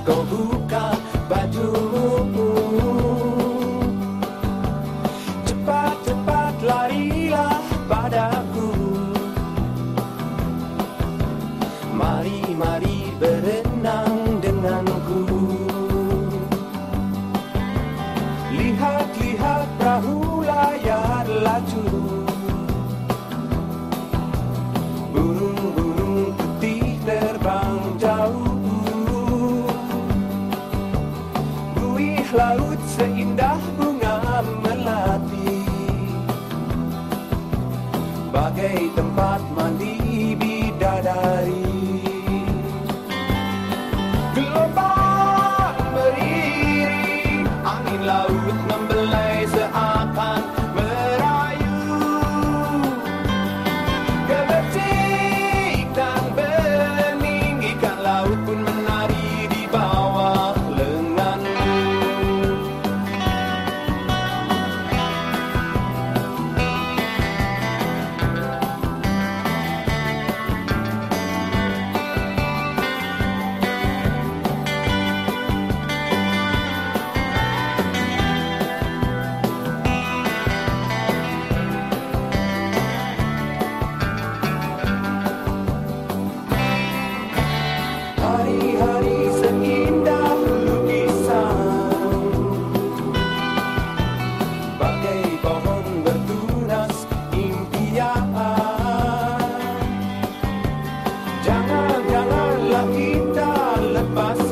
Moscow hookah. laut seindah bunga melati. Bagai tempat mandi bidadari. bus.